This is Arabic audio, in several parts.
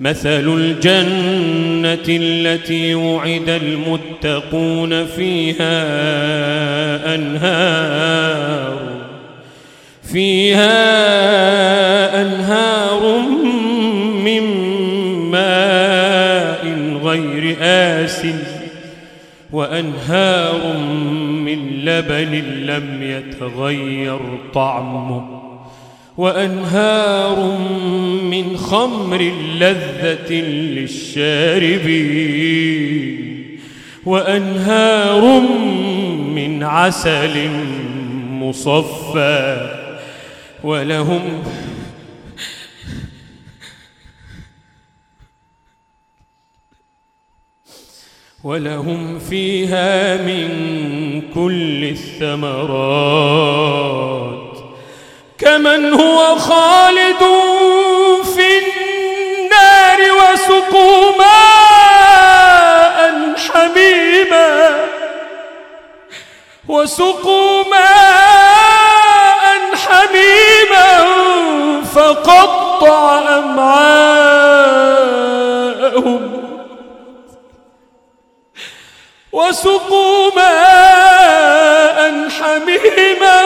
مثل الجنة التي وعد المتقون فيها أنهار فيها أنهار من ماء غير آس وأنهار من لبن لم يتغير طعمه. وأنهار من خمر لذة للشاربين وأنهار من عسل مصفى ولهم ولهم فيها من كل الثمرات كمن هو خالد في النار وسقوا ماء حميما وسقوا ماء حميما فقطع أمعاءهم وسقوا ماء حميما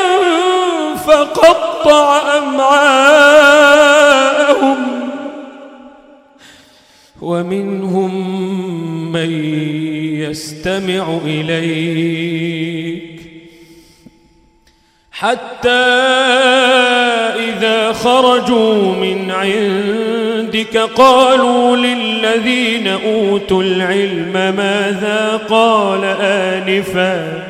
فقطع أمعاءهم ومنهم من يستمع إليك حتى إذا خرجوا من عندك قالوا للذين أوتوا العلم ماذا قال آنفاً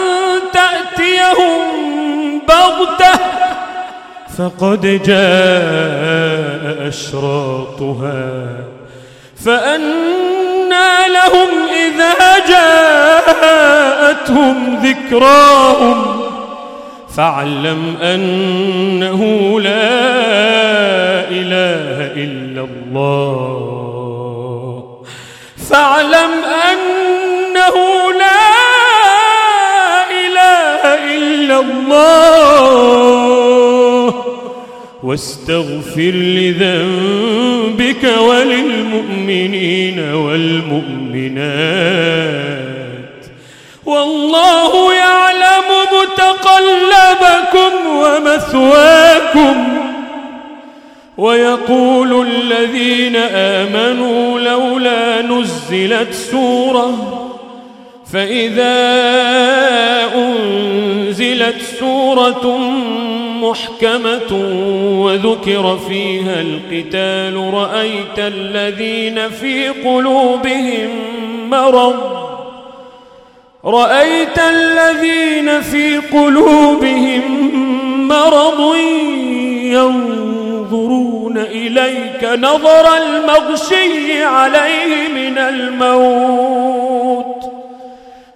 بغتة فقد جاء أشراطها. فأنى لهم إذا جاءتهم ذكراهم. فاعلم أنه لا إله إلا الله. الله. واستغفر لذنبك وللمؤمنين والمؤمنات. والله يعلم متقلبكم ومثواكم. ويقول الذين آمنوا لولا نزلت سورة فإذا أنزلت سورة محكمة وذكر فيها القتال رأيت الذين في قلوبهم مرض. رأيت الذين في قلوبهم مرض. ينظرون إليك نظر المغشي عليه من الموت.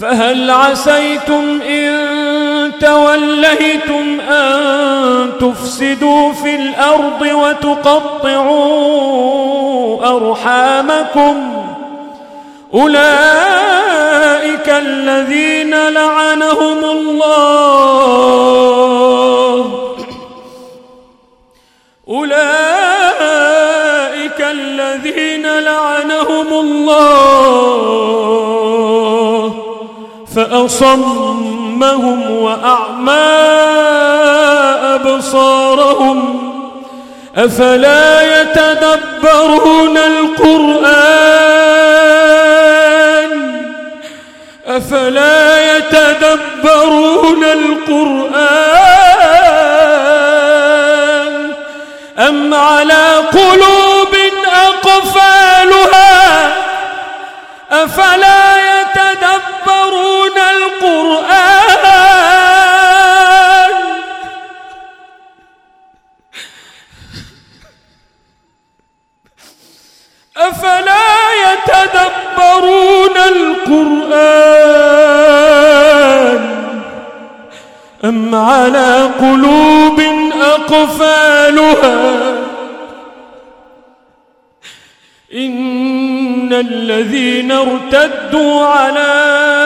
فهل عسيتم إن توليتم أن تفسدوا في الأرض وتقطعوا أرحامكم؟ أولئك الذين لعنهم الله. أولئك الذين لعنهم الله. فأصمهم وأعمى أبصارهم أفلا يتدبرون القرآن أفلا يتدبرون القرآن أم على قلوب القرآن. أفلا يتدبرون القرآن أم على قلوب أقفالها؟ إن الذين ارتدوا على